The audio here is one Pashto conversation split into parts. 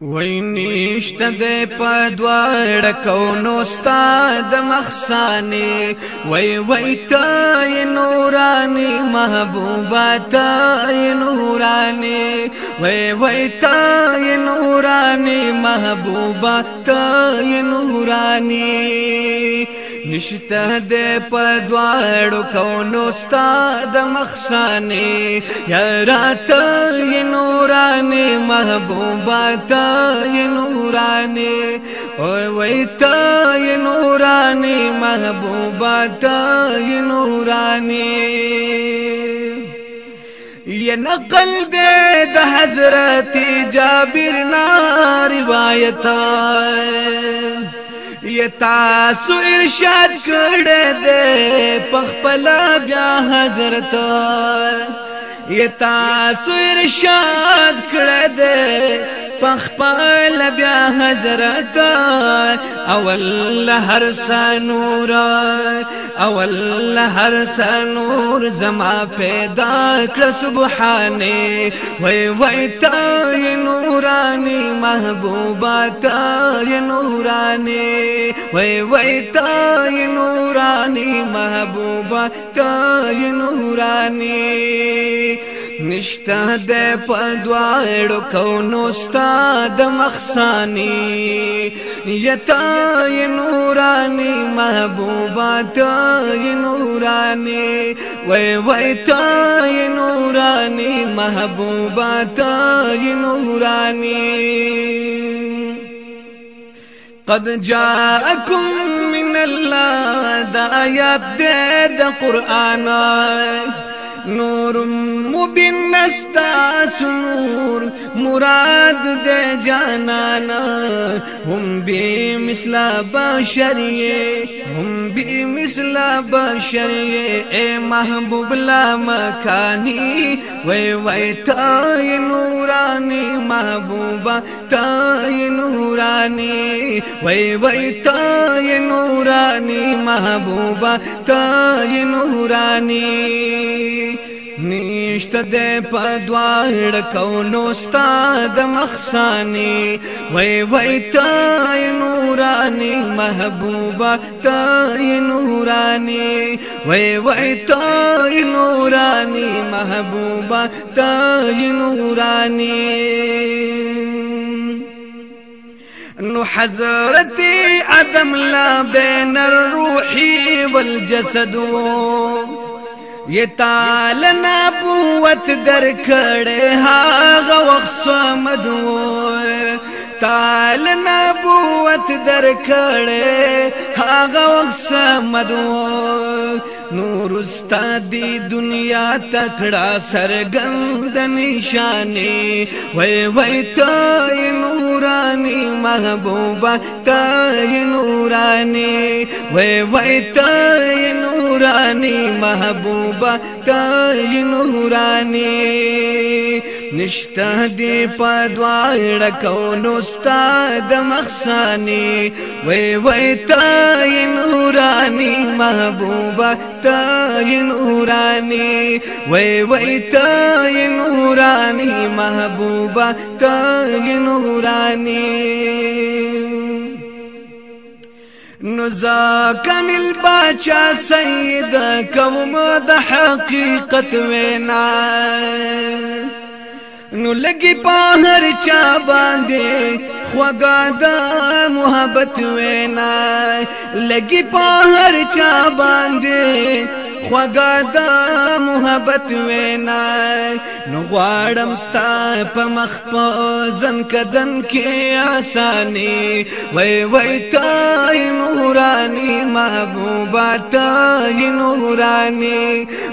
وینشته د پدوار کونو ستاد مخسانی وای وای تای نورانی محبوبا تای نورانی وای وای تای نورانی محبوبا تای نورانی نشته د پدوار کونو ستاد مخسانی یا رات محبوبا تا یہ نورانی اوے وے تا یہ نورانی محبوبا تا یہ نورانی یہ نقل دے د حضرت جابر نا روایت یہ تاسو ارشاد کړه دے پخپلا بیا حضرت یتا سو ارشاد کړه دې پخپل بیا حضرت اول هر سنور اول هر سنور زما پیدا کړ سبحانه وای وای تا نورانی محبوبا تا نورانی وای وای تا نورانی محبوبا تا نورانی نشتا د پدواړو کو نو استاد مخسانی یتا ی نورانی محبوبا تا ی نورانی وای وای تا ی نورانی محبوبا تا ی نورانی قد جاءكم من الله دا آیات دے دا قرآن نور مبین نستا سنور مراد د جانانا هم به مثلا بشریه هم به مثلا بشریه اے محبوب لا مکانی وای وای تای نورانی محبوبا تای نورانی وای وای تای نورانی محبوبا تای نورانی نشته د پدوار کونو استاد مخسانی وای وای تای نورانی محبوبا تای نورانی وای وای تای نورانی محبوبا تای نورانی نو حضرت آدم لا بین الروح والجسد و یتال نبوت در کړه هاغه وخت سمد تال نبوت در کړه هاغه وخت سمد نور استاد دنیا تکړه سرګند نشانه وای وای ته نورانی محبوبا ته نورانی وای وای ته نورانی محبوبا کای نورانی نشته دی پدواړه کونو استاد مخسانی وای وای تای نورانی محبوبا تای نورانی وای وای تای نورانی محبوبا تای نورانی نو ځکن الباچا سید کوم د حقیقت وینا نو لګي په هر چا باندې خوګا د محبت وینا لګي په هر چا باندې خوګه د محبت وینا نو غواړم ستا په مخ په ځن کدن کې آسانی وای وای تای نورانی محبوبا تای نورانی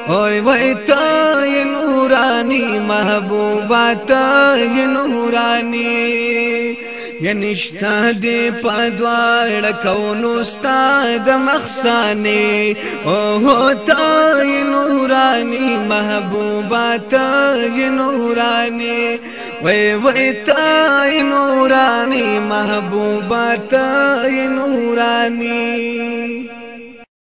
وای وای تای نورانی محبوبا تای نورانی ینشتا دی پدوار کونو ستا د مخسانی او هو تا نورانی محبوبا تا نورانی وی وی تا نورانی محبوبا تا نورانی